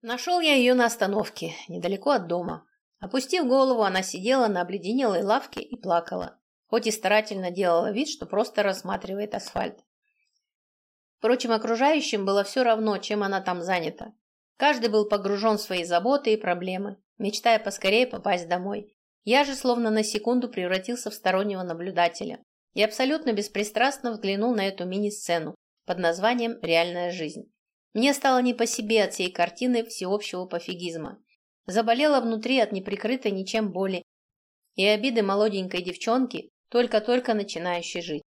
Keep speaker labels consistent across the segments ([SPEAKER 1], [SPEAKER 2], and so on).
[SPEAKER 1] Нашел я ее на остановке, недалеко от дома. Опустив голову, она сидела на обледенелой лавке и плакала, хоть и старательно делала вид, что просто рассматривает асфальт. Впрочем, окружающим было все равно, чем она там занята. Каждый был погружен в свои заботы и проблемы, мечтая поскорее попасть домой. Я же словно на секунду превратился в стороннего наблюдателя и абсолютно беспристрастно взглянул на эту мини-сцену под названием «Реальная жизнь». Мне стало не по себе от всей картины всеобщего пофигизма. Заболела внутри от неприкрытой ничем боли и обиды молоденькой девчонки, только-только начинающей жить.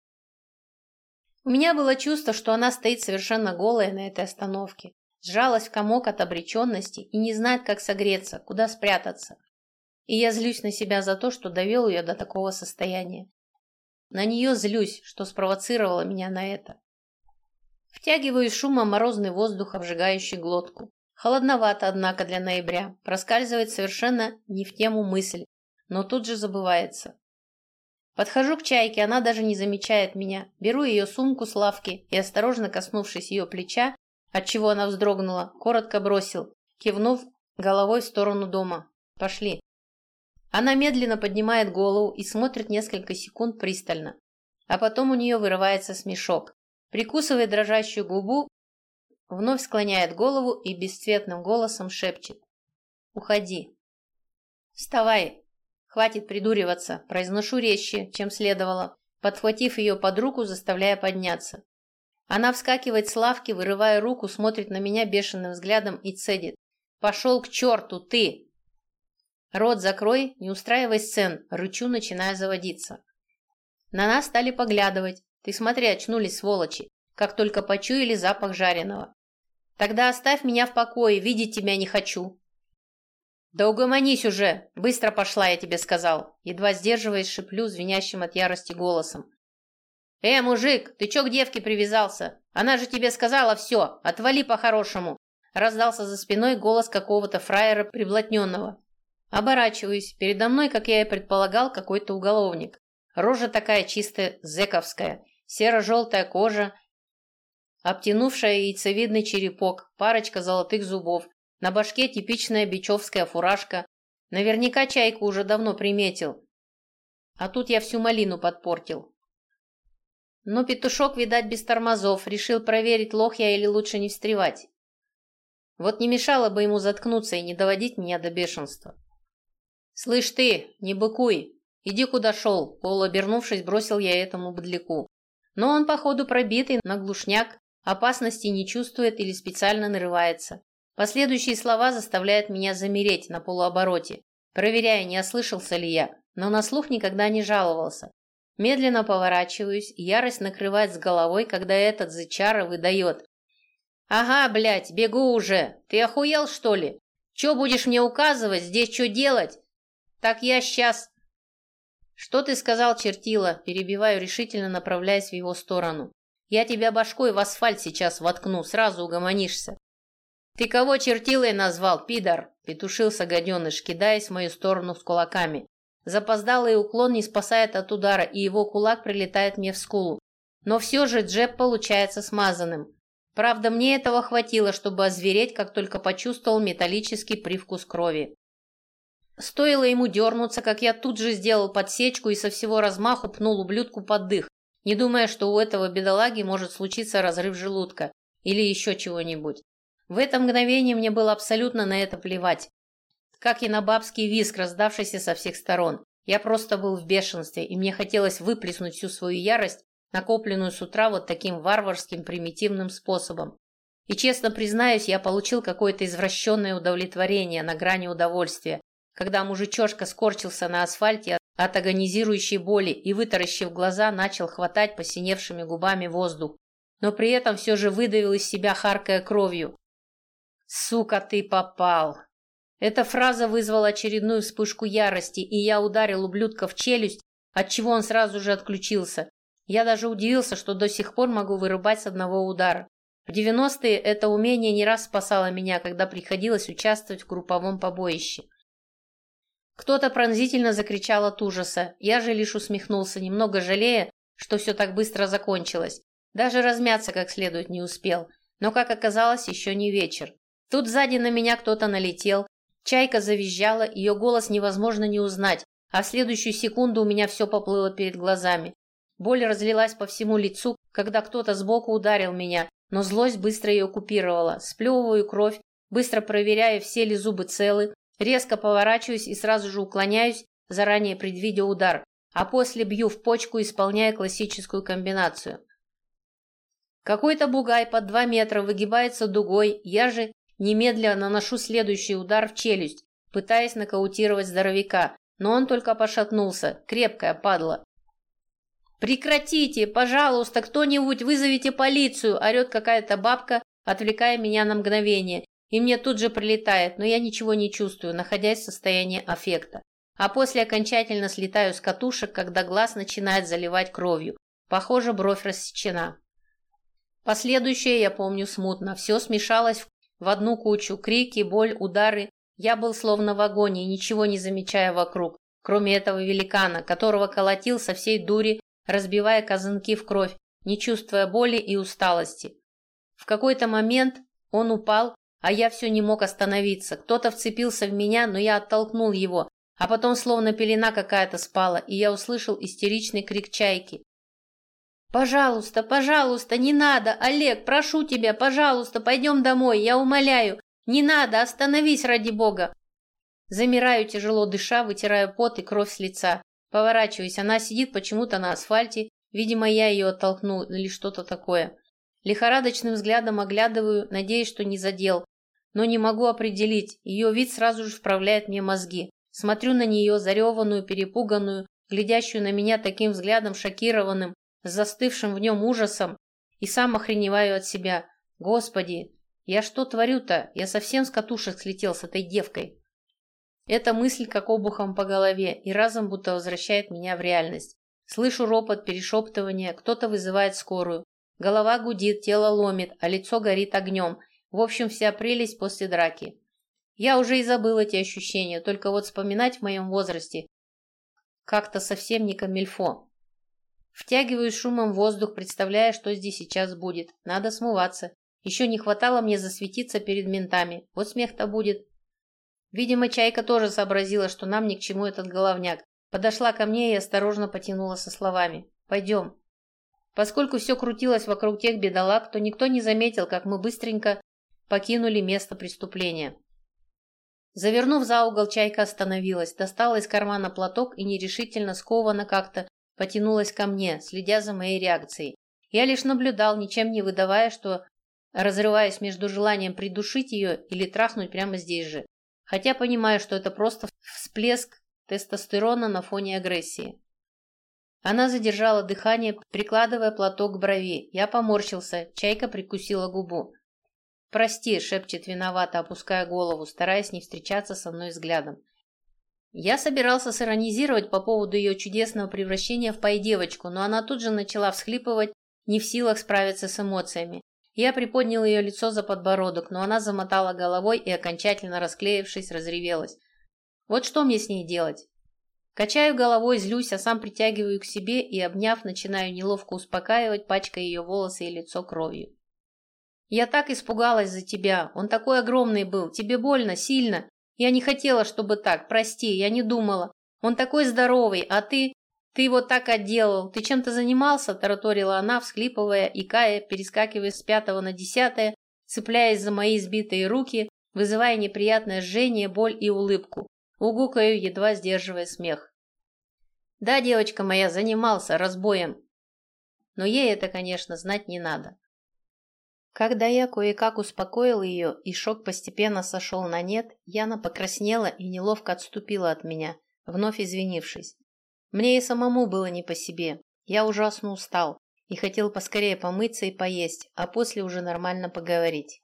[SPEAKER 1] У меня было чувство, что она стоит совершенно голая на этой остановке, сжалась в комок от обреченности и не знает, как согреться, куда спрятаться. И я злюсь на себя за то, что довел ее до такого состояния. На нее злюсь, что спровоцировала меня на это. Втягиваю шумом морозный воздух, обжигающий глотку. Холодновато, однако, для ноября. Проскальзывает совершенно не в тему мысль, но тут же забывается. Подхожу к чайке, она даже не замечает меня. Беру ее сумку с лавки и, осторожно коснувшись ее плеча, отчего она вздрогнула, коротко бросил, кивнув головой в сторону дома. «Пошли». Она медленно поднимает голову и смотрит несколько секунд пристально. А потом у нее вырывается смешок. Прикусывает дрожащую губу, вновь склоняет голову и бесцветным голосом шепчет. «Уходи». «Вставай! Хватит придуриваться!» Произношу резче, чем следовало, подхватив ее под руку, заставляя подняться. Она вскакивает с лавки, вырывая руку, смотрит на меня бешеным взглядом и цедит. «Пошел к черту, ты!» «Рот закрой, не устраивай сцен!» Рычу, начиная заводиться. На нас стали поглядывать. Ты смотри, очнулись, сволочи, как только почуяли запах жареного. Тогда оставь меня в покое, видеть тебя не хочу. Да угомонись уже, быстро пошла, я тебе сказал. Едва сдерживаясь, шиплю звенящим от ярости голосом. «Э, мужик, ты чё к девке привязался? Она же тебе сказала все, отвали по-хорошему!» Раздался за спиной голос какого-то фраера приблотненного. Оборачиваюсь. Передо мной, как я и предполагал, какой-то уголовник. Рожа такая чистая, зэковская, серо-желтая кожа, обтянувшая яйцевидный черепок, парочка золотых зубов, на башке типичная бичевская фуражка. Наверняка чайку уже давно приметил. А тут я всю малину подпортил. Но петушок, видать, без тормозов, решил проверить, лох я или лучше не встревать. Вот не мешало бы ему заткнуться и не доводить меня до бешенства. «Слышь ты, не быкуй, иди куда шел», полуобернувшись, бросил я этому быдляку. Но он, походу, пробитый на глушняк, опасности не чувствует или специально нарывается. Последующие слова заставляют меня замереть на полуобороте, проверяя, не ослышался ли я, но на слух никогда не жаловался. Медленно поворачиваюсь, ярость накрывает с головой, когда этот зычара выдает. «Ага, блядь, бегу уже! Ты охуел, что ли? Че будешь мне указывать, здесь что делать? Так я сейчас...» «Что ты сказал, чертила?» Перебиваю решительно, направляясь в его сторону. «Я тебя башкой в асфальт сейчас воткну, сразу угомонишься». «Ты кого чертилой назвал, пидор?» Петушился гаденыш, кидаясь в мою сторону с кулаками. Запоздалый уклон не спасает от удара, и его кулак прилетает мне в скулу. Но все же джеб получается смазанным. Правда, мне этого хватило, чтобы озвереть, как только почувствовал металлический привкус крови. Стоило ему дернуться, как я тут же сделал подсечку и со всего размаху пнул ублюдку под дых, не думая, что у этого бедолаги может случиться разрыв желудка или еще чего-нибудь. В это мгновение мне было абсолютно на это плевать как и на бабский визг, раздавшийся со всех сторон. Я просто был в бешенстве, и мне хотелось выплеснуть всю свою ярость, накопленную с утра вот таким варварским примитивным способом. И честно признаюсь, я получил какое-то извращенное удовлетворение на грани удовольствия, когда мужичошка скорчился на асфальте от агонизирующей боли и, вытаращив глаза, начал хватать посиневшими губами воздух, но при этом все же выдавил из себя харкая кровью. «Сука, ты попал! Эта фраза вызвала очередную вспышку ярости, и я ударил ублюдка в челюсть, отчего он сразу же отключился. Я даже удивился, что до сих пор могу вырубать с одного удара. В 90-е это умение не раз спасало меня, когда приходилось участвовать в групповом побоище. Кто-то пронзительно закричал от ужаса. Я же лишь усмехнулся, немного жалея, что все так быстро закончилось. Даже размяться как следует не успел. Но, как оказалось, еще не вечер. Тут сзади на меня кто-то налетел. Чайка завизжала, ее голос невозможно не узнать, а в следующую секунду у меня все поплыло перед глазами. Боль разлилась по всему лицу, когда кто-то сбоку ударил меня, но злость быстро ее купировала. Сплевываю кровь, быстро проверяю, все ли зубы целы, резко поворачиваюсь и сразу же уклоняюсь, заранее предвидя удар, а после бью в почку, исполняя классическую комбинацию. Какой-то бугай под два метра выгибается дугой, я же немедленно наношу следующий удар в челюсть, пытаясь нокаутировать здоровяка, но он только пошатнулся, крепкая падла. «Прекратите! Пожалуйста, кто-нибудь вызовите полицию!» – орет какая-то бабка, отвлекая меня на мгновение. И мне тут же прилетает, но я ничего не чувствую, находясь в состоянии аффекта. А после окончательно слетаю с катушек, когда глаз начинает заливать кровью. Похоже, бровь рассечена. Последующее я помню смутно. Все смешалось в одну кучу. Крики, боль, удары. Я был словно в агонии, ничего не замечая вокруг, кроме этого великана, которого колотил со всей дури разбивая казанки в кровь, не чувствуя боли и усталости. В какой-то момент он упал, а я все не мог остановиться. Кто-то вцепился в меня, но я оттолкнул его, а потом словно пелена какая-то спала, и я услышал истеричный крик чайки. «Пожалуйста, пожалуйста, не надо! Олег, прошу тебя, пожалуйста, пойдем домой, я умоляю! Не надо, остановись ради бога!» Замираю, тяжело дыша, вытирая пот и кровь с лица. Поворачиваюсь, она сидит почему-то на асфальте. Видимо, я ее оттолкнул или что-то такое. Лихорадочным взглядом оглядываю, надеясь, что не задел. Но не могу определить. Ее вид сразу же вправляет мне мозги. Смотрю на нее, зареванную, перепуганную, глядящую на меня таким взглядом шокированным, с застывшим в нем ужасом, и сам охреневаю от себя. Господи, я что творю-то? Я совсем с катушек слетел с этой девкой. Эта мысль как обухом по голове и разом будто возвращает меня в реальность. Слышу ропот, перешептывание, кто-то вызывает скорую. Голова гудит, тело ломит, а лицо горит огнем. В общем, вся прелесть после драки. Я уже и забыл эти ощущения, только вот вспоминать в моем возрасте как-то совсем не камильфо. Втягиваю шумом воздух, представляя, что здесь сейчас будет. Надо смываться. Еще не хватало мне засветиться перед ментами. Вот смех-то будет. Видимо, Чайка тоже сообразила, что нам ни к чему этот головняк. Подошла ко мне и осторожно потянула со словами. «Пойдем». Поскольку все крутилось вокруг тех бедолаг, то никто не заметил, как мы быстренько покинули место преступления. Завернув за угол, Чайка остановилась, достала из кармана платок и нерешительно, скованно как-то потянулась ко мне, следя за моей реакцией. Я лишь наблюдал, ничем не выдавая, что разрываясь между желанием придушить ее или трахнуть прямо здесь же хотя понимаю, что это просто всплеск тестостерона на фоне агрессии. Она задержала дыхание, прикладывая платок к брови. Я поморщился, чайка прикусила губу. «Прости», — шепчет виновато, опуская голову, стараясь не встречаться со мной взглядом. Я собирался сиронизировать по поводу ее чудесного превращения в пай-девочку, но она тут же начала всхлипывать, не в силах справиться с эмоциями. Я приподнял ее лицо за подбородок, но она замотала головой и, окончательно расклеившись, разревелась. Вот что мне с ней делать? Качаю головой, злюсь, а сам притягиваю к себе и, обняв, начинаю неловко успокаивать, пачкая ее волосы и лицо кровью. «Я так испугалась за тебя. Он такой огромный был. Тебе больно? Сильно? Я не хотела, чтобы так. Прости, я не думала. Он такой здоровый, а ты...» «Ты его так отделал! Ты чем-то занимался?» – тараторила она, всхлипывая и кая, перескакивая с пятого на десятое, цепляясь за мои сбитые руки, вызывая неприятное жжение, боль и улыбку. Угукаю, едва сдерживая смех. «Да, девочка моя, занимался разбоем!» Но ей это, конечно, знать не надо. Когда я кое-как успокоил ее, и шок постепенно сошел на нет, Яна покраснела и неловко отступила от меня, вновь извинившись. Мне и самому было не по себе. Я ужасно устал и хотел поскорее помыться и поесть, а после уже нормально поговорить.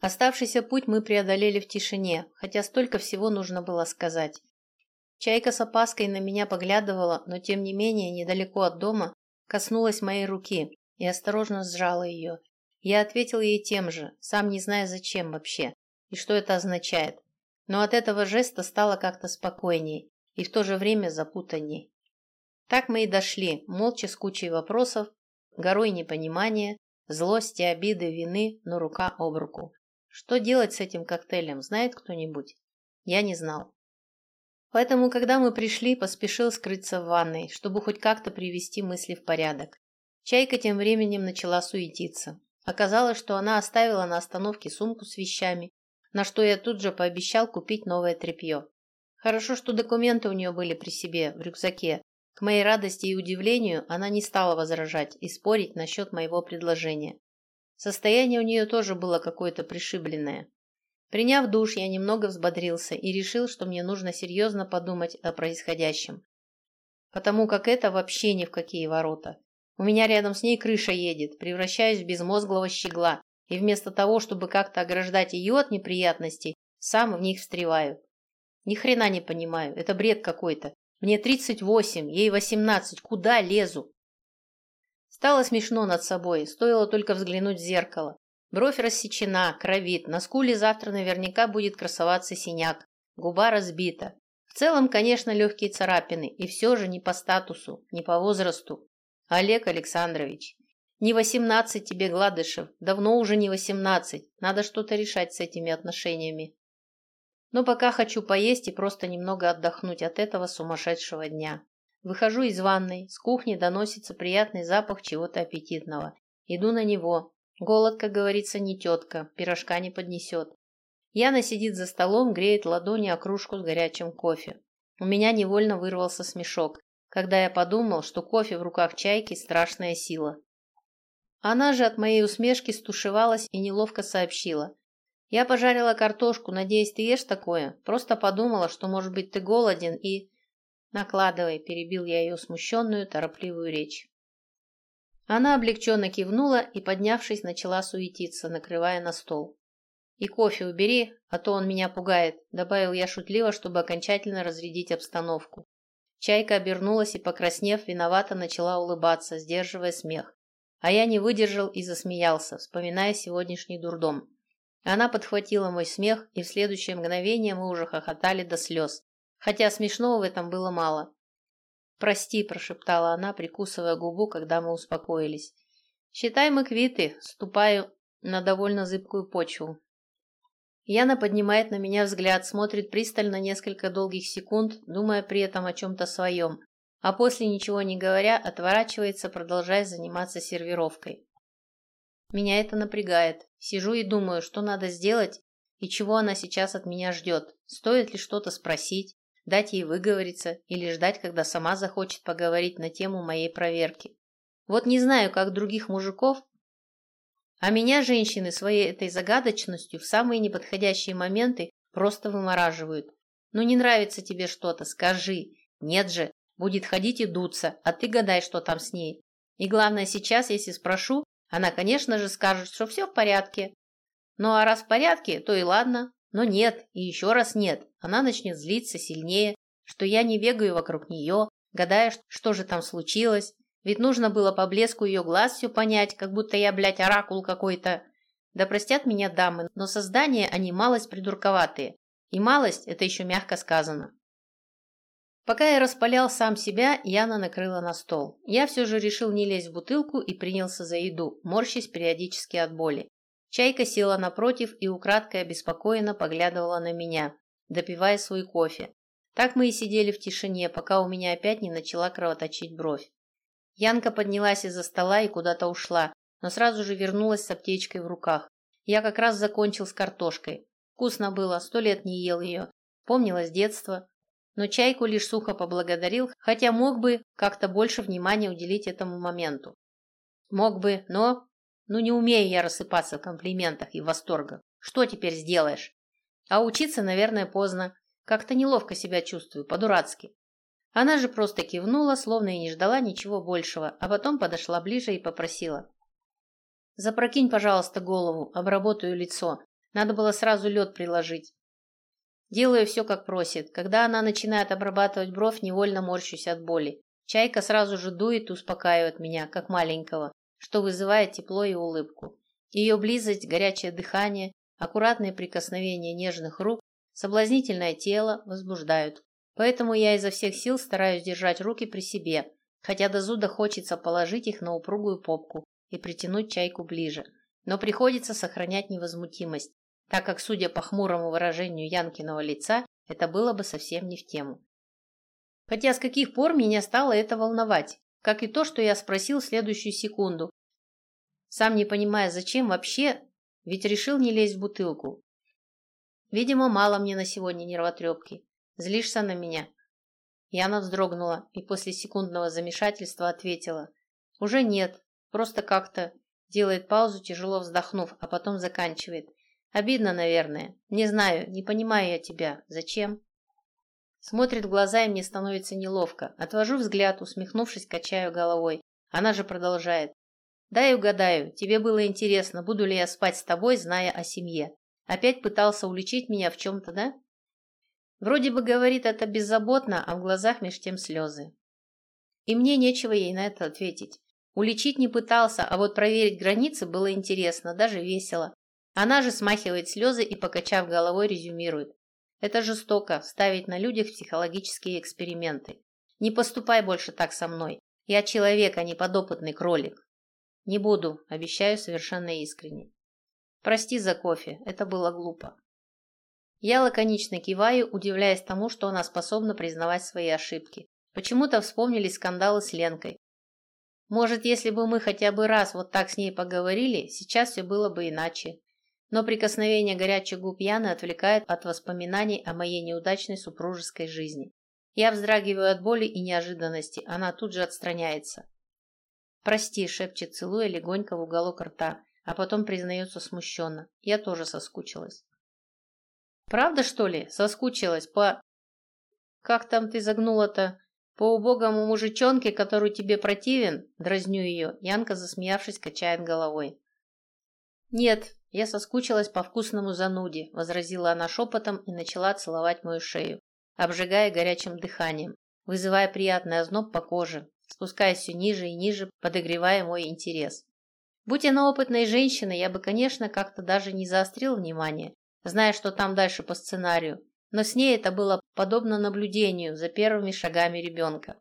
[SPEAKER 1] Оставшийся путь мы преодолели в тишине, хотя столько всего нужно было сказать. Чайка с опаской на меня поглядывала, но тем не менее, недалеко от дома, коснулась моей руки и осторожно сжала ее. Я ответил ей тем же, сам не зная зачем вообще и что это означает. Но от этого жеста стало как-то спокойней, и в то же время запутанней. Так мы и дошли, молча с кучей вопросов, горой непонимания, злости, обиды, вины, но рука об руку. Что делать с этим коктейлем, знает кто-нибудь? Я не знал. Поэтому, когда мы пришли, поспешил скрыться в ванной, чтобы хоть как-то привести мысли в порядок. Чайка тем временем начала суетиться. Оказалось, что она оставила на остановке сумку с вещами, на что я тут же пообещал купить новое тряпье. Хорошо, что документы у нее были при себе, в рюкзаке. К моей радости и удивлению она не стала возражать и спорить насчет моего предложения. Состояние у нее тоже было какое-то пришибленное. Приняв душ, я немного взбодрился и решил, что мне нужно серьезно подумать о происходящем. Потому как это вообще ни в какие ворота. У меня рядом с ней крыша едет, превращаюсь в безмозглого щегла, и вместо того, чтобы как-то ограждать ее от неприятностей, сам в них встреваю. Ни хрена не понимаю, это бред какой-то. Мне 38, ей 18, куда лезу? Стало смешно над собой, стоило только взглянуть в зеркало. Бровь рассечена, кровит, на скуле завтра наверняка будет красоваться синяк, губа разбита. В целом, конечно, легкие царапины, и все же не по статусу, не по возрасту. Олег Александрович, не восемнадцать тебе, Гладышев, давно уже не восемнадцать, надо что-то решать с этими отношениями. Но пока хочу поесть и просто немного отдохнуть от этого сумасшедшего дня. Выхожу из ванной, с кухни доносится приятный запах чего-то аппетитного. Иду на него. Голод, как говорится, не тетка, пирожка не поднесет. Яна сидит за столом, греет ладони о кружку с горячим кофе. У меня невольно вырвался смешок когда я подумал, что кофе в руках чайки – страшная сила. Она же от моей усмешки стушевалась и неловко сообщила. «Я пожарила картошку, надеюсь, ты ешь такое? Просто подумала, что, может быть, ты голоден и...» «Накладывай», – перебил я ее смущенную, торопливую речь. Она облегченно кивнула и, поднявшись, начала суетиться, накрывая на стол. «И кофе убери, а то он меня пугает», – добавил я шутливо, чтобы окончательно разрядить обстановку. Чайка обернулась и, покраснев, виновато начала улыбаться, сдерживая смех. А я не выдержал и засмеялся, вспоминая сегодняшний дурдом. Она подхватила мой смех, и в следующее мгновение мы уже хохотали до слез, хотя смешного в этом было мало. «Прости», – прошептала она, прикусывая губу, когда мы успокоились. «Считай, мы квиты, ступаю на довольно зыбкую почву. Яна поднимает на меня взгляд, смотрит пристально несколько долгих секунд, думая при этом о чем-то своем, а после, ничего не говоря, отворачивается, продолжая заниматься сервировкой. Меня это напрягает. Сижу и думаю, что надо сделать и чего она сейчас от меня ждет. Стоит ли что-то спросить, дать ей выговориться или ждать, когда сама захочет поговорить на тему моей проверки. Вот не знаю, как других мужиков, а меня женщины своей этой загадочностью в самые неподходящие моменты просто вымораживают. Ну не нравится тебе что-то, скажи. Нет же, будет ходить и дуться, а ты гадай, что там с ней. И главное сейчас, если спрошу, она, конечно же, скажет, что все в порядке. Ну а раз в порядке, то и ладно. Но нет, и еще раз нет. Она начнет злиться сильнее, что я не бегаю вокруг нее, гадая, что же там случилось, ведь нужно было по блеску ее глаз все понять, как будто я, блядь, оракул какой-то. Да простят меня дамы, но создания они малость придурковатые. И малость – это еще мягко сказано. Пока я распалял сам себя, Яна накрыла на стол. Я все же решил не лезть в бутылку и принялся за еду, морщась периодически от боли. Чайка села напротив и украдкой обеспокоенно поглядывала на меня, допивая свой кофе. Так мы и сидели в тишине, пока у меня опять не начала кровоточить бровь. Янка поднялась из-за стола и куда-то ушла, но сразу же вернулась с аптечкой в руках. Я как раз закончил с картошкой. Вкусно было, сто лет не ел ее. Помнилось детство. Но чайку лишь сухо поблагодарил, хотя мог бы как-то больше внимания уделить этому моменту. Мог бы, но... Ну не умею я рассыпаться в комплиментах и восторгах. Что теперь сделаешь? А учиться, наверное, поздно. Как-то неловко себя чувствую, по-дурацки. Она же просто кивнула, словно и не ждала ничего большего, а потом подошла ближе и попросила. «Запрокинь, пожалуйста, голову, обработаю лицо. Надо было сразу лед приложить». Делаю все, как просит. Когда она начинает обрабатывать бровь, невольно морщусь от боли. Чайка сразу же дует и успокаивает меня, как маленького, что вызывает тепло и улыбку. Ее близость, горячее дыхание, аккуратные прикосновения нежных рук, соблазнительное тело возбуждают. Поэтому я изо всех сил стараюсь держать руки при себе, хотя до зуда хочется положить их на упругую попку и притянуть чайку ближе. Но приходится сохранять невозмутимость. так как, судя по хмурому выражению Янкиного лица, это было бы совсем не в тему. Хотя с каких пор меня стало это волновать, как и то, что я спросил в следующую секунду, сам не понимая, зачем вообще, ведь решил не лезть в бутылку. Видимо, мало мне на сегодня нервотрепки. Злишься на меня? Яна вздрогнула и после секундного замешательства ответила. Уже нет, просто как-то делает паузу, тяжело вздохнув, а потом заканчивает. Обидно, наверное. Не знаю, не понимаю я тебя. Зачем? Смотрит в глаза, и мне становится неловко. Отвожу взгляд, усмехнувшись, качаю головой. Она же продолжает. Дай угадаю, тебе было интересно, буду ли я спать с тобой, зная о семье. Опять пытался уличить меня в чем-то, да? Вроде бы говорит это беззаботно, а в глазах меж тем слезы. И мне нечего ей на это ответить. Уличить не пытался, а вот проверить границы было интересно, даже весело. Она же смахивает слезы и, покачав головой, резюмирует. Это жестоко, ставить на людях психологические эксперименты. Не поступай больше так со мной. Я человек, а не подопытный кролик. Не буду, обещаю совершенно искренне. Прости за кофе, это было глупо. Я лаконично киваю, удивляясь тому, что она способна признавать свои ошибки. Почему-то вспомнили скандалы с Ленкой. Может, если бы мы хотя бы раз вот так с ней поговорили, сейчас все было бы иначе. Но прикосновение горячих губ Яны отвлекает от воспоминаний о моей неудачной супружеской жизни. Я вздрагиваю от боли и неожиданности, она тут же отстраняется. «Прости», — шепчет, целуя легонько в уголок рта, а потом признается смущенно. Я тоже соскучилась. «Правда, что ли? Соскучилась по...» «Как там ты загнула-то? По убогому мужичонке, который тебе противен?» Дразню ее. Янка, засмеявшись, качает головой. «Нет, я соскучилась по вкусному зануде», — возразила она шепотом и начала целовать мою шею, обжигая горячим дыханием, вызывая приятный озноб по коже, спускаясь все ниже и ниже, подогревая мой интерес. Будь она опытной женщиной, я бы, конечно, как-то даже не заострил внимание, зная, что там дальше по сценарию, но с ней это было подобно наблюдению за первыми шагами ребенка.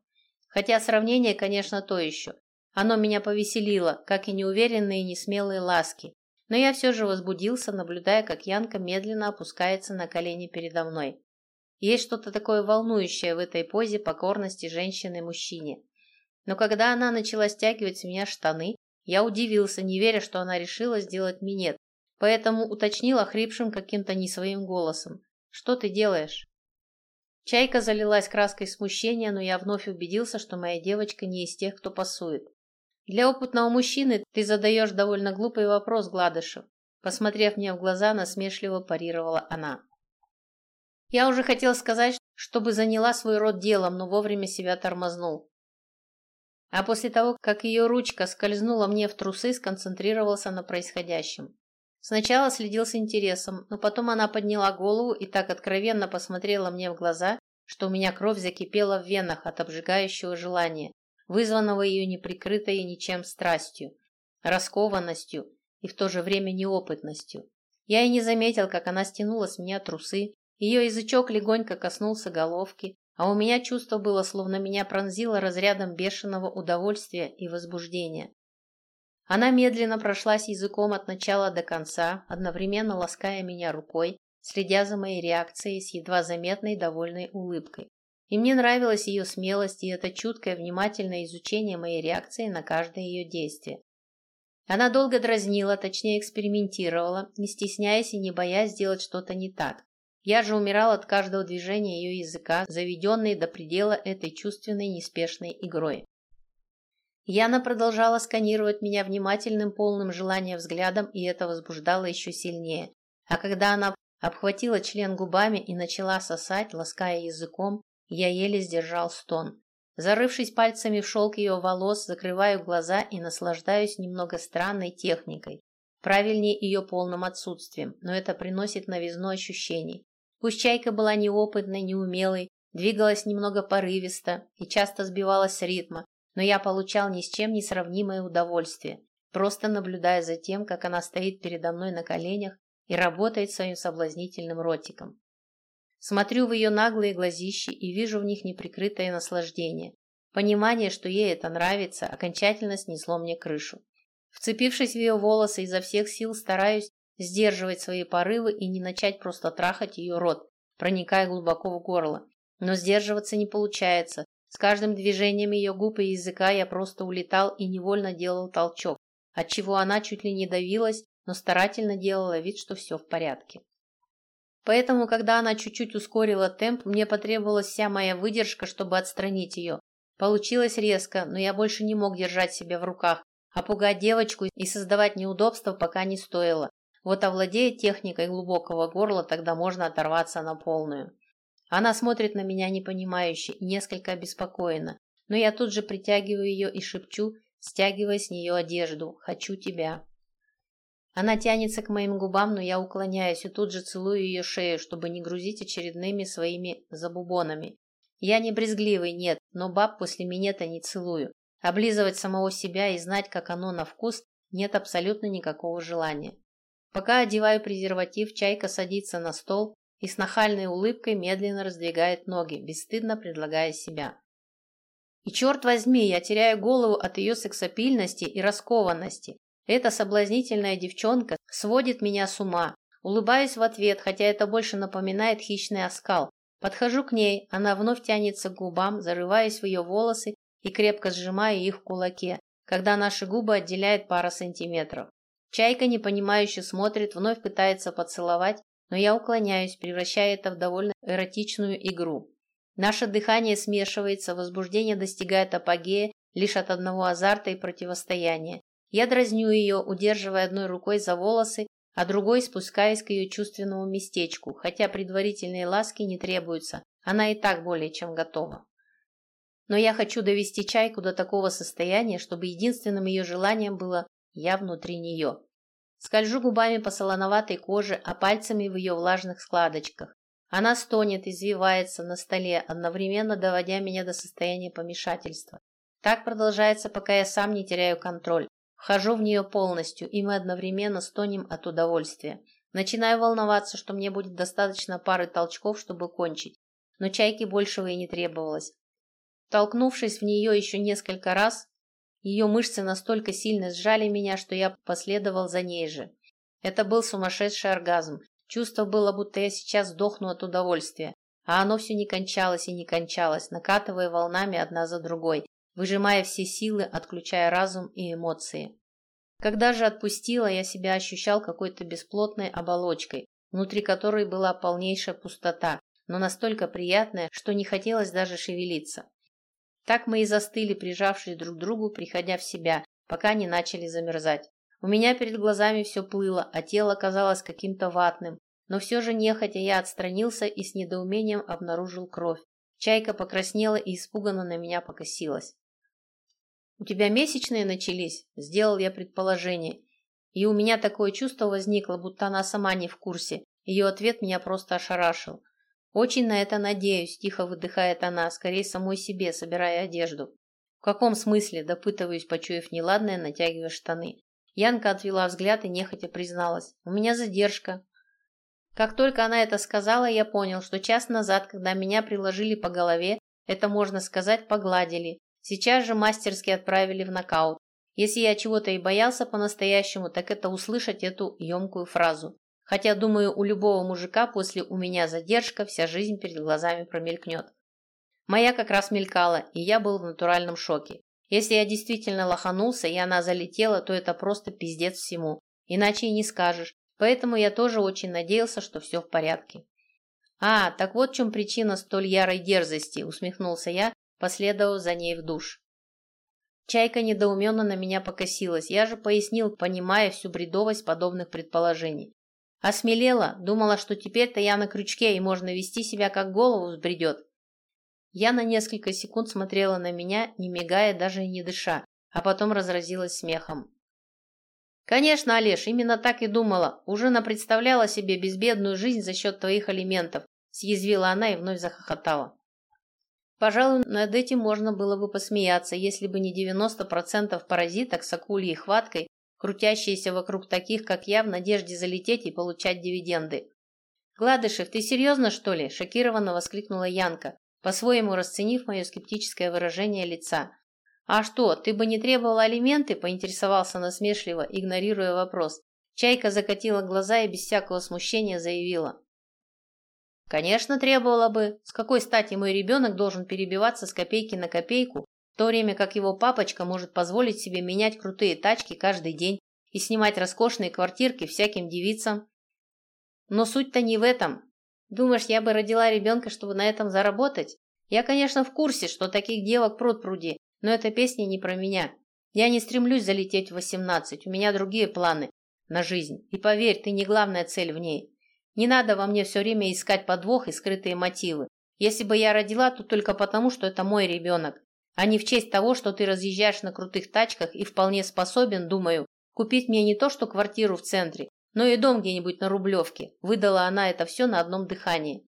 [SPEAKER 1] Хотя сравнение, конечно, то еще. Оно меня повеселило, как и неуверенные и несмелые ласки, но я все же возбудился, наблюдая, как Янка медленно опускается на колени передо мной. Есть что-то такое волнующее в этой позе покорности женщины мужчине. Но когда она начала стягивать с меня штаны, я удивился, не веря, что она решила сделать минет, поэтому уточнил охрипшим каким-то не своим голосом. «Что ты делаешь?» Чайка залилась краской смущения, но я вновь убедился, что моя девочка не из тех, кто пасует. «Для опытного мужчины ты задаешь довольно глупый вопрос, Гладышев», посмотрев мне в глаза, насмешливо парировала она. Я уже хотел сказать, чтобы заняла свой род делом, но вовремя себя тормознул. А после того, как ее ручка скользнула мне в трусы, сконцентрировался на происходящем. Сначала следил с интересом, но потом она подняла голову и так откровенно посмотрела мне в глаза, что у меня кровь закипела в венах от обжигающего желания, вызванного ее неприкрытой ничем страстью, раскованностью и в то же время неопытностью. Я и не заметил, как она стянула с меня трусы, ее язычок легонько коснулся головки, а у меня чувство было, словно меня пронзило разрядом бешеного удовольствия и возбуждения. Она медленно прошлась языком от начала до конца, одновременно лаская меня рукой, следя за моей реакцией с едва заметной довольной улыбкой. И мне нравилась ее смелость и это чуткое, внимательное изучение моей реакции на каждое ее действие. Она долго дразнила, точнее экспериментировала, не стесняясь и не боясь сделать что-то не так. Я же умирал от каждого движения ее языка, заведенной до предела этой чувственной неспешной игрой. Яна продолжала сканировать меня внимательным, полным желания взглядом, и это возбуждало еще сильнее. А когда она обхватила член губами и начала сосать, лаская языком, я еле сдержал стон. Зарывшись пальцами в шелк ее волос, закрываю глаза и наслаждаюсь немного странной техникой. Правильнее ее полным отсутствием, но это приносит новизну ощущений. Пусть чайка была неопытной, неумелой, двигалась немного порывисто и часто сбивалась с ритма, но я получал ни с чем не сравнимое удовольствие, просто наблюдая за тем, как она стоит передо мной на коленях и работает своим соблазнительным ротиком. Смотрю в ее наглые глазищи и вижу в них неприкрытое наслаждение. Понимание, что ей это нравится, окончательно снесло мне крышу. Вцепившись в ее волосы, изо всех сил стараюсь сдерживать свои порывы и не начать просто трахать ее рот, проникая глубоко в горло. Но сдерживаться не получается. С каждым движением ее губ и языка я просто улетал и невольно делал толчок, отчего она чуть ли не давилась, но старательно делала вид, что все в порядке. Поэтому, когда она чуть-чуть ускорила темп, мне потребовалась вся моя выдержка, чтобы отстранить ее. Получилось резко, но я больше не мог держать себя в руках, а пугать девочку и создавать неудобства пока не стоило. Вот овладея техникой глубокого горла, тогда можно оторваться на полную. Она смотрит на меня непонимающе и несколько обеспокоена, но я тут же притягиваю ее и шепчу, стягивая с нее одежду «Хочу тебя». Она тянется к моим губам, но я уклоняюсь и тут же целую ее шею, чтобы не грузить очередными своими забубонами. Я не брезгливый, нет, но баб после минета не целую. Облизывать самого себя и знать, как оно на вкус, нет абсолютно никакого желания. Пока одеваю презерватив, чайка садится на стол и с нахальной улыбкой медленно раздвигает ноги, бесстыдно предлагая себя. И черт возьми, я теряю голову от ее сексапильности и раскованности. Эта соблазнительная девчонка сводит меня с ума. Улыбаюсь в ответ, хотя это больше напоминает хищный оскал. Подхожу к ней, она вновь тянется к губам, зарываясь в ее волосы и крепко сжимая их в кулаке, когда наши губы отделяют пара сантиметров. Чайка непонимающе смотрит, вновь пытается поцеловать, но я уклоняюсь, превращая это в довольно эротичную игру. Наше дыхание смешивается, возбуждение достигает апогея лишь от одного азарта и противостояния. Я дразню ее, удерживая одной рукой за волосы, а другой спускаясь к ее чувственному местечку, хотя предварительные ласки не требуются, она и так более чем готова. Но я хочу довести чайку до такого состояния, чтобы единственным ее желанием было я внутри нее. Скольжу губами по солоноватой коже, а пальцами в ее влажных складочках. Она стонет, извивается на столе, одновременно доводя меня до состояния помешательства. Так продолжается, пока я сам не теряю контроль. Вхожу в нее полностью, и мы одновременно стонем от удовольствия. Начинаю волноваться, что мне будет достаточно пары толчков, чтобы кончить. Но чайке большего и не требовалось. Толкнувшись в нее еще несколько раз, ее мышцы настолько сильно сжали меня, что я последовал за ней же. Это был сумасшедший оргазм. Чувство было, будто я сейчас сдохну от удовольствия. А оно все не кончалось и не кончалось, накатывая волнами одна за другой, выжимая все силы, отключая разум и эмоции. Когда же отпустила, я себя ощущал какой-то бесплотной оболочкой, внутри которой была полнейшая пустота, но настолько приятная, что не хотелось даже шевелиться. Так мы и застыли, прижавшись друг к другу, приходя в себя, пока не начали замерзать. У меня перед глазами все плыло, а тело казалось каким-то ватным, но все же нехотя я отстранился и с недоумением обнаружил кровь. Чайка покраснела и испуганно на меня покосилась. «У тебя месячные начались?» – сделал я предположение. И у меня такое чувство возникло, будто она сама не в курсе. Ее ответ меня просто ошарашил. «Очень на это надеюсь», – тихо выдыхает она, скорее самой себе, собирая одежду. «В каком смысле?» – допытываюсь, почуяв неладное, натягивая штаны. Янка отвела взгляд и нехотя призналась. «У меня задержка». Как только она это сказала, я понял, что час назад, когда меня приложили по голове, это, можно сказать, погладили. Сейчас же мастерски отправили в нокаут. Если я чего-то и боялся по-настоящему, так это услышать эту емкую фразу. Хотя, думаю, у любого мужика после «у меня задержка» вся жизнь перед глазами промелькнет. Моя как раз мелькала, и я был в натуральном шоке. Если я действительно лоханулся, и она залетела, то это просто пиздец всему. Иначе и не скажешь. Поэтому я тоже очень надеялся, что все в порядке. «А, так вот в чем причина столь ярой дерзости», – усмехнулся я, последовав за ней в душ. Чайка недоуменно на меня покосилась. Я же пояснил, понимая всю бредовость подобных предположений. Осмелела, думала, что теперь-то я на крючке и можно вести себя как голову взбредет. Я на несколько секунд смотрела на меня, не мигая, даже не дыша, а потом разразилась смехом. «Конечно, Олеж, именно так и думала. Уже напредставляла себе безбедную жизнь за счет твоих алиментов», съязвила она и вновь захохотала. Пожалуй, над этим можно было бы посмеяться, если бы не 90% паразиток с акульей хваткой, крутящиеся вокруг таких, как я, в надежде залететь и получать дивиденды. «Гладышев, ты серьезно, что ли?» – шокированно воскликнула Янка, по-своему расценив мое скептическое выражение лица. «А что, ты бы не требовал алименты?» – поинтересовался насмешливо, игнорируя вопрос. Чайка закатила глаза и без всякого смущения заявила. Конечно, требовала бы. С какой стати мой ребенок должен перебиваться с копейки на копейку, то время как его папочка может позволить себе менять крутые тачки каждый день и снимать роскошные квартирки всяким девицам? Но суть-то не в этом. Думаешь, я бы родила ребенка, чтобы на этом заработать? Я, конечно, в курсе, что таких девок пруд пруди, но эта песня не про меня. Я не стремлюсь залететь в 18, у меня другие планы на жизнь. И поверь, ты не главная цель в ней. Не надо во мне все время искать подвох и скрытые мотивы. Если бы я родила, то только потому, что это мой ребенок, а не в честь того, что ты разъезжаешь на крутых тачках и вполне способен, думаю, купить мне не то что квартиру в центре, но и дом где-нибудь на Рублевке. Выдала она это все на одном дыхании.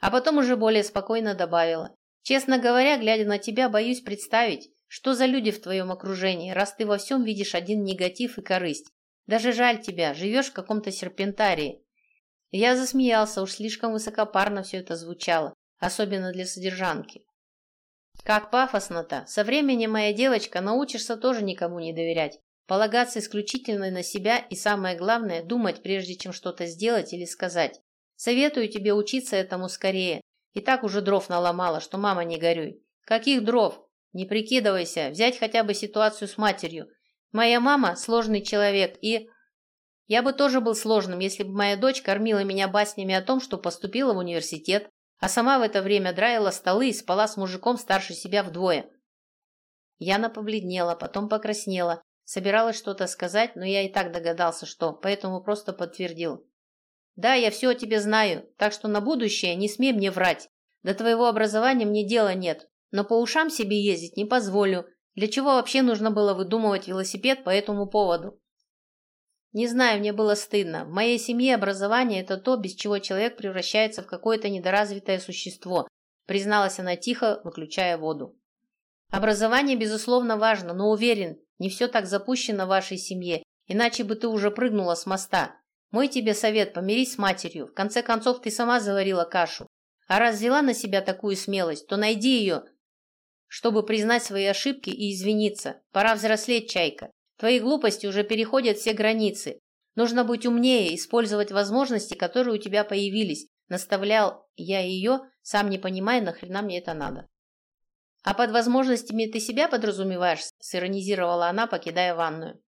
[SPEAKER 1] А потом уже более спокойно добавила. Честно говоря, глядя на тебя, боюсь представить, что за люди в твоем окружении, раз ты во всем видишь один негатив и корысть. Даже жаль тебя, живешь в каком-то серпентарии. Я засмеялся, уж слишком высокопарно все это звучало, особенно для содержанки. Как пафосно-то. Со временем, моя девочка, научишься тоже никому не доверять. Полагаться исключительно на себя и, самое главное, думать, прежде чем что-то сделать или сказать. Советую тебе учиться этому скорее. И так уже дров наломала, что мама не горюй. Каких дров? Не прикидывайся, взять хотя бы ситуацию с матерью. Моя мама – сложный человек и... Я бы тоже был сложным, если бы моя дочь кормила меня баснями о том, что поступила в университет, а сама в это время драила столы и спала с мужиком старше себя вдвое. Яна побледнела, потом покраснела, собиралась что-то сказать, но я и так догадался, что, поэтому просто подтвердил. «Да, я все о тебе знаю, так что на будущее не смей мне врать. До твоего образования мне дела нет, но по ушам себе ездить не позволю. Для чего вообще нужно было выдумывать велосипед по этому поводу?» Не знаю, мне было стыдно. В моей семье образование – это то, без чего человек превращается в какое-то недоразвитое существо, призналась она тихо, выключая воду. Образование, безусловно, важно, но уверен, не все так запущено в вашей семье, иначе бы ты уже прыгнула с моста. Мой тебе совет – помирись с матерью. В конце концов, ты сама заварила кашу. А раз взяла на себя такую смелость, то найди ее, чтобы признать свои ошибки и извиниться. Пора взрослеть, чайка. Твои глупости уже переходят все границы. Нужно быть умнее, использовать возможности, которые у тебя появились. Наставлял я ее, сам не понимая, нахрена мне это надо. А под возможностями ты себя подразумеваешь, сиронизировала она, покидая ванную.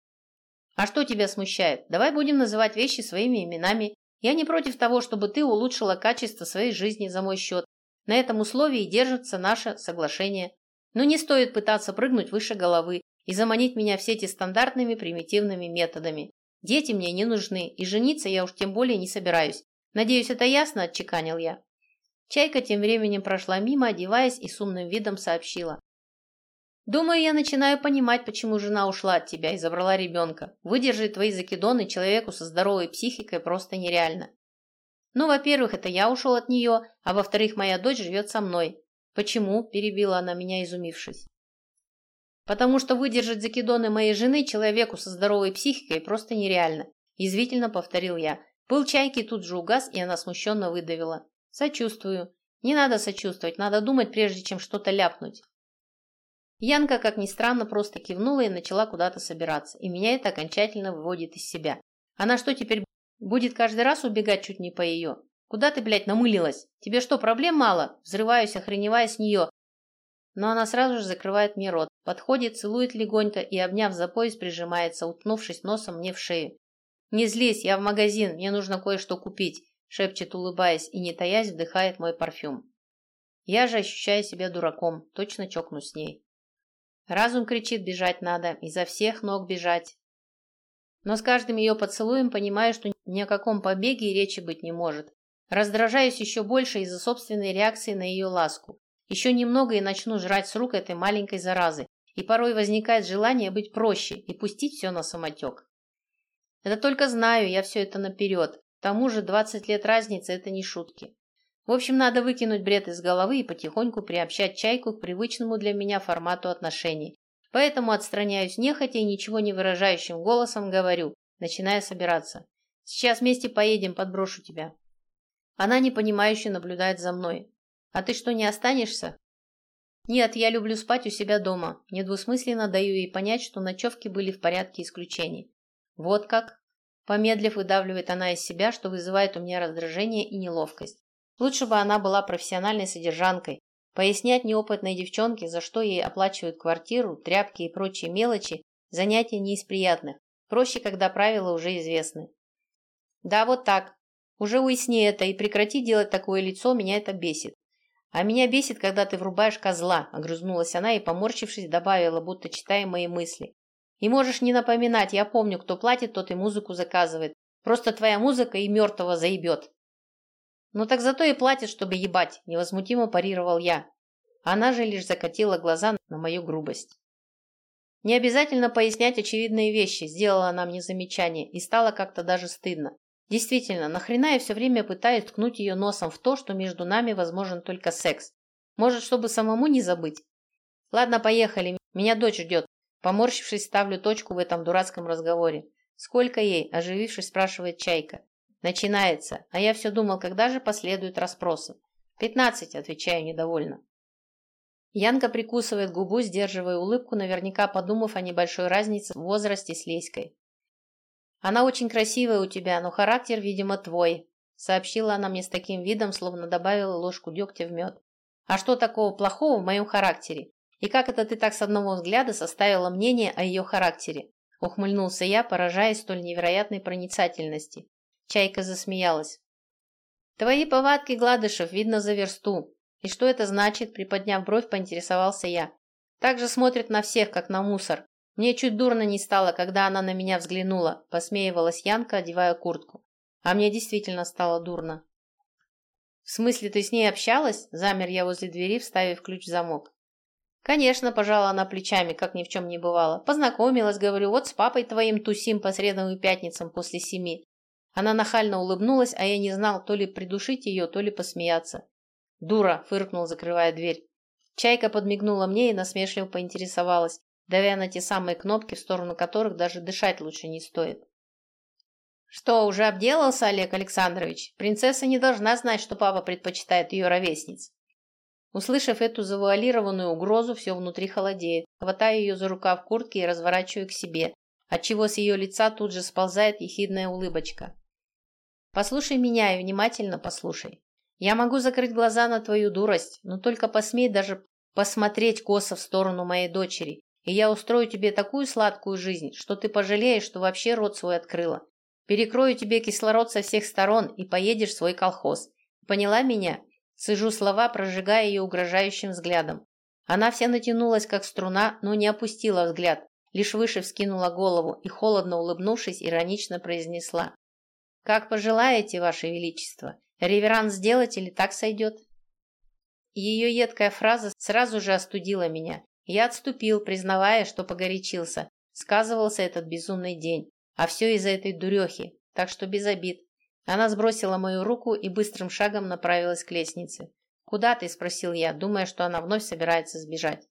[SPEAKER 1] А что тебя смущает? Давай будем называть вещи своими именами. Я не против того, чтобы ты улучшила качество своей жизни за мой счет. На этом условии держится наше соглашение. Но не стоит пытаться прыгнуть выше головы и заманить меня в сети стандартными примитивными методами. Дети мне не нужны, и жениться я уж тем более не собираюсь. Надеюсь, это ясно, отчеканил я. Чайка тем временем прошла мимо, одеваясь и с умным видом сообщила. Думаю, я начинаю понимать, почему жена ушла от тебя и забрала ребенка. Выдержать твои закидоны человеку со здоровой психикой просто нереально. Ну, во-первых, это я ушел от нее, а во-вторых, моя дочь живет со мной. Почему? Перебила она меня, изумившись. Потому что выдержать закидоны моей жены человеку со здоровой психикой просто нереально. Язвительно повторил я. Пыл чайки тут же угас, и она смущенно выдавила. Сочувствую. Не надо сочувствовать, надо думать, прежде чем что-то ляпнуть. Янка, как ни странно, просто кивнула и начала куда-то собираться, и меня это окончательно выводит из себя. Она что, теперь будет каждый раз убегать чуть не по ее? Куда ты, блядь, намылилась? Тебе что, проблем мало? Взрываюсь, охреневая с нее, но она сразу же закрывает мне рот, подходит, целует легонько и, обняв за пояс, прижимается, уткнувшись носом мне в шею. «Не злись, я в магазин, мне нужно кое-что купить», шепчет, улыбаясь, и, не таясь, вдыхает мой парфюм. Я же ощущаю себя дураком, точно чокнусь с ней. Разум кричит, бежать надо, изо всех ног бежать. Но с каждым ее поцелуем понимаю, что ни о каком побеге и речи быть не может. Раздражаюсь еще больше из-за собственной реакции на ее ласку. Еще немного и начну жрать с рук этой маленькой заразы, и порой возникает желание быть проще и пустить все на самотек. Это только знаю, я все это наперед. К тому же 20 лет разницы – это не шутки. В общем, надо выкинуть бред из головы и потихоньку приобщать чайку к привычному для меня формату отношений. Поэтому отстраняюсь нехотя и ничего не выражающим голосом говорю, начиная собираться. Сейчас вместе поедем, подброшу тебя. Она непонимающе наблюдает за мной. А ты что, не останешься? Нет, я люблю спать у себя дома. Недвусмысленно даю ей понять, что ночевки были в порядке исключений. Вот как? Помедлив, выдавливает она из себя, что вызывает у меня раздражение и неловкость. Лучше бы она была профессиональной содержанкой. Пояснять неопытной девчонке, за что ей оплачивают квартиру, тряпки и прочие мелочи, занятия не из приятных. Проще, когда правила уже известны. Да, вот так. Уже уясни это и прекрати делать такое лицо, меня это бесит. А меня бесит, когда ты врубаешь козла, огрызнулась она и, поморщившись, добавила, будто читая мои мысли. И можешь не напоминать, я помню, кто платит, тот и музыку заказывает. Просто твоя музыка и мертвого заебет. Ну так зато и платит, чтобы ебать, невозмутимо парировал я. Она же лишь закатила глаза на мою грубость. Не обязательно пояснять очевидные вещи, сделала она мне замечание, и стало как-то даже стыдно. Действительно, нахрена я все время пытаюсь ткнуть ее носом в то, что между нами возможен только секс? Может, чтобы самому не забыть? Ладно, поехали, меня дочь ждет. Поморщившись, ставлю точку в этом дурацком разговоре. Сколько ей? Оживившись, спрашивает Чайка. Начинается, а я все думал, когда же последуют расспросы. Пятнадцать, отвечаю недовольно. Янка прикусывает губу, сдерживая улыбку, наверняка подумав о небольшой разнице в возрасте с Леськой. «Она очень красивая у тебя, но характер, видимо, твой», сообщила она мне с таким видом, словно добавила ложку дегтя в мед. «А что такого плохого в моем характере? И как это ты так с одного взгляда составила мнение о ее характере?» Ухмыльнулся я, поражаясь столь невероятной проницательности. Чайка засмеялась. «Твои повадки, Гладышев, видно за версту. И что это значит?» Приподняв бровь, поинтересовался я. «Так же смотрит на всех, как на мусор. Мне чуть дурно не стало, когда она на меня взглянула, посмеивалась Янка, одевая куртку. А мне действительно стало дурно. «В смысле, ты с ней общалась?» Замер я возле двери, вставив ключ в замок. «Конечно», – пожала она плечами, как ни в чем не бывало. «Познакомилась, говорю, вот с папой твоим тусим по средам и пятницам после семи». Она нахально улыбнулась, а я не знал, то ли придушить ее, то ли посмеяться. «Дура!» – фыркнул, закрывая дверь. Чайка подмигнула мне и насмешливо поинтересовалась давя на те самые кнопки, в сторону которых даже дышать лучше не стоит. «Что, уже обделался, Олег Александрович? Принцесса не должна знать, что папа предпочитает ее ровесниц». Услышав эту завуалированную угрозу, все внутри холодеет. Хватаю ее за рукав куртки и разворачиваю к себе, отчего с ее лица тут же сползает ехидная улыбочка. «Послушай меня и внимательно послушай. Я могу закрыть глаза на твою дурость, но только посмей даже посмотреть косо в сторону моей дочери, и я устрою тебе такую сладкую жизнь, что ты пожалеешь, что вообще рот свой открыла. Перекрою тебе кислород со всех сторон и поедешь в свой колхоз. Поняла меня?» Сижу слова, прожигая ее угрожающим взглядом. Она вся натянулась, как струна, но не опустила взгляд, лишь выше вскинула голову и, холодно улыбнувшись, иронично произнесла. «Как пожелаете, Ваше Величество. Реверанс сделать или так сойдет?» Ее едкая фраза сразу же остудила меня, я отступил, признавая, что погорячился. Сказывался этот безумный день. А все из-за этой дурехи, так что без обид. Она сбросила мою руку и быстрым шагом направилась к лестнице. «Куда ты?» – спросил я, думая, что она вновь собирается сбежать.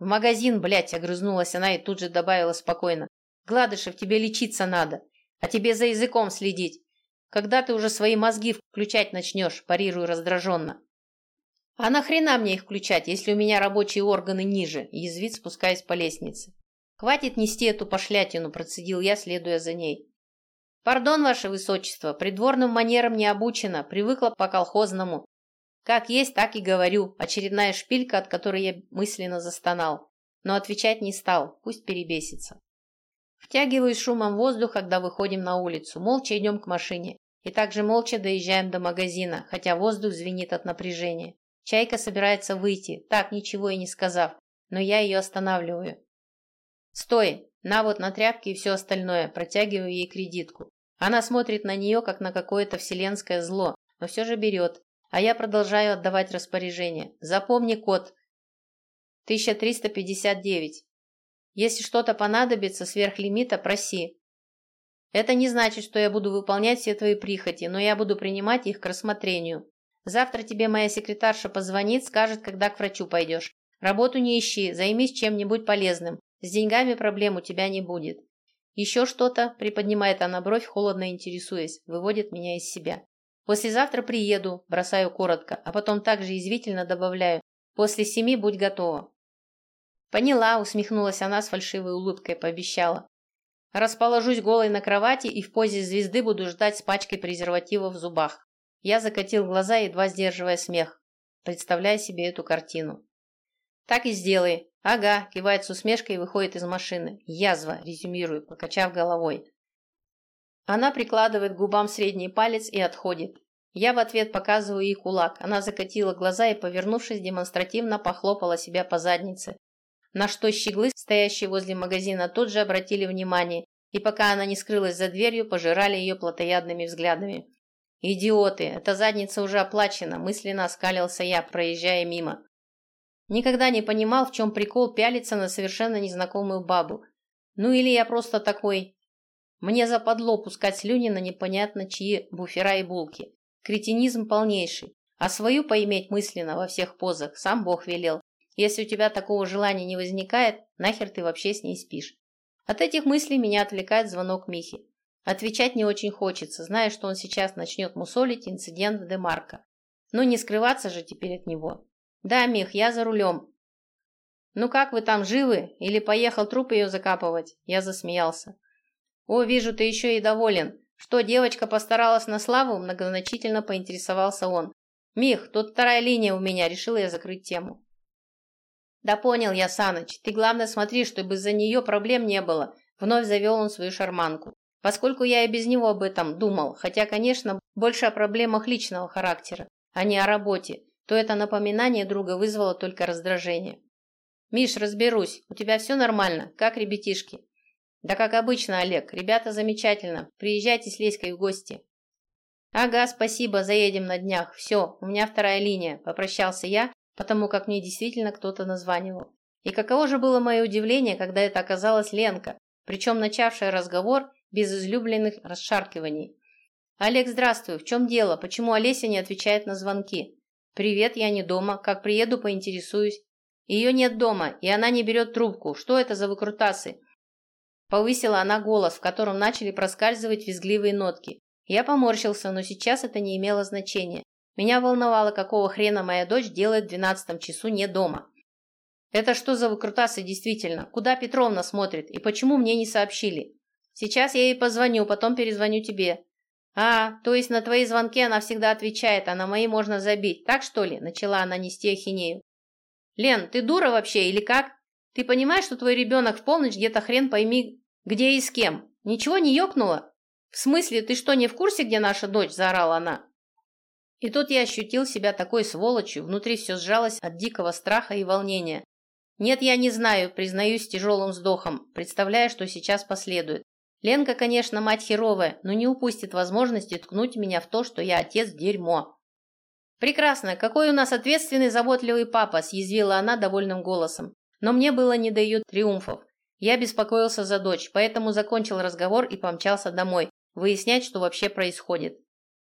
[SPEAKER 1] «В магазин, блядь!» – огрызнулась она и тут же добавила спокойно. «Гладышев, тебе лечиться надо, а тебе за языком следить. Когда ты уже свои мозги включать начнешь?» – парирую раздраженно. «А нахрена мне их включать, если у меня рабочие органы ниже?» – язвит, спускаясь по лестнице. «Хватит нести эту пошлятину», – процедил я, следуя за ней. «Пардон, ваше высочество, придворным манерам не обучена, привыкла по-колхозному. Как есть, так и говорю. Очередная шпилька, от которой я мысленно застонал. Но отвечать не стал, пусть перебесится. Втягиваюсь шумом воздух, когда выходим на улицу. Молча идем к машине. И также молча доезжаем до магазина, хотя воздух звенит от напряжения. Чайка собирается выйти, так ничего и не сказав, но я ее останавливаю. «Стой! На вот на тряпки и все остальное!» Протягиваю ей кредитку. Она смотрит на нее, как на какое-то вселенское зло, но все же берет, а я продолжаю отдавать распоряжение. Запомни код. 1359. Если что-то понадобится сверх лимита, проси. Это не значит, что я буду выполнять все твои прихоти, но я буду принимать их к рассмотрению. Завтра тебе моя секретарша позвонит, скажет, когда к врачу пойдешь. Работу не ищи, займись чем-нибудь полезным. С деньгами проблем у тебя не будет. Еще что-то, приподнимает она бровь, холодно интересуясь, выводит меня из себя. Послезавтра приеду, бросаю коротко, а потом также извительно добавляю. После семи будь готова. Поняла, усмехнулась она с фальшивой улыбкой, пообещала. Расположусь голой на кровати и в позе звезды буду ждать с пачкой презервативов в зубах. Я закатил глаза, едва сдерживая смех, представляя себе эту картину. «Так и сделай». «Ага», – кивает с усмешкой и выходит из машины. «Язва», – резюмирую, покачав головой. Она прикладывает к губам средний палец и отходит. Я в ответ показываю ей кулак. Она закатила глаза и, повернувшись, демонстративно похлопала себя по заднице. На что щеглы, стоящие возле магазина, тут же обратили внимание, и пока она не скрылась за дверью, пожирали ее плотоядными взглядами. «Идиоты! Эта задница уже оплачена!» – мысленно оскалился я, проезжая мимо. Никогда не понимал, в чем прикол пялиться на совершенно незнакомую бабу. Ну или я просто такой... Мне западло пускать слюни на непонятно чьи буфера и булки. Кретинизм полнейший. А свою поиметь мысленно во всех позах сам Бог велел. Если у тебя такого желания не возникает, нахер ты вообще с ней спишь. От этих мыслей меня отвлекает звонок Михи. Отвечать не очень хочется, зная, что он сейчас начнет мусолить инцидент Демарка. Но не скрываться же теперь от него. «Да, Мих, я за рулем». «Ну как вы там, живы? Или поехал труп ее закапывать?» Я засмеялся. «О, вижу, ты еще и доволен. Что, девочка постаралась на славу?» Многозначительно поинтересовался он. «Мих, тут вторая линия у меня», решила я закрыть тему. «Да понял я, Саныч. Ты, главное, смотри, чтобы из-за нее проблем не было», вновь завел он свою шарманку. Поскольку я и без него об этом думал, хотя, конечно, больше о проблемах личного характера, а не о работе, то это напоминание друга вызвало только раздражение. «Миш, разберусь. У тебя все нормально? Как ребятишки?» «Да как обычно, Олег. Ребята замечательно. Приезжайте с Леськой в гости». «Ага, спасибо, заедем на днях. Все, у меня вторая линия», – попрощался я, потому как мне действительно кто-то названивал. И каково же было мое удивление, когда это оказалась Ленка, причем начавшая разговор без излюбленных расшаркиваний. «Олег, здравствуй. В чем дело? Почему Олеся не отвечает на звонки?» «Привет, я не дома. Как приеду, поинтересуюсь». «Ее нет дома, и она не берет трубку. Что это за выкрутасы?» Повысила она голос, в котором начали проскальзывать визгливые нотки. Я поморщился, но сейчас это не имело значения. Меня волновало, какого хрена моя дочь делает в двенадцатом часу не дома. Это что за выкрутасы действительно? Куда Петровна смотрит? И почему мне не сообщили? Сейчас я ей позвоню, потом перезвоню тебе. А, то есть на твои звонки она всегда отвечает, а на мои можно забить. Так что ли? Начала она нести ахинею. Лен, ты дура вообще или как? Ты понимаешь, что твой ребенок в полночь где-то хрен пойми, где и с кем? Ничего не ёкнуло? В смысле, ты что, не в курсе, где наша дочь? Заорала она. И тут я ощутил себя такой сволочью, внутри все сжалось от дикого страха и волнения. Нет, я не знаю, признаюсь тяжелым вздохом, представляя, что сейчас последует. Ленка, конечно, мать херовая, но не упустит возможности ткнуть меня в то, что я отец дерьмо. «Прекрасно, какой у нас ответственный, заботливый папа», – съязвила она довольным голосом. Но мне было не до ее триумфов. Я беспокоился за дочь, поэтому закончил разговор и помчался домой, выяснять, что вообще происходит.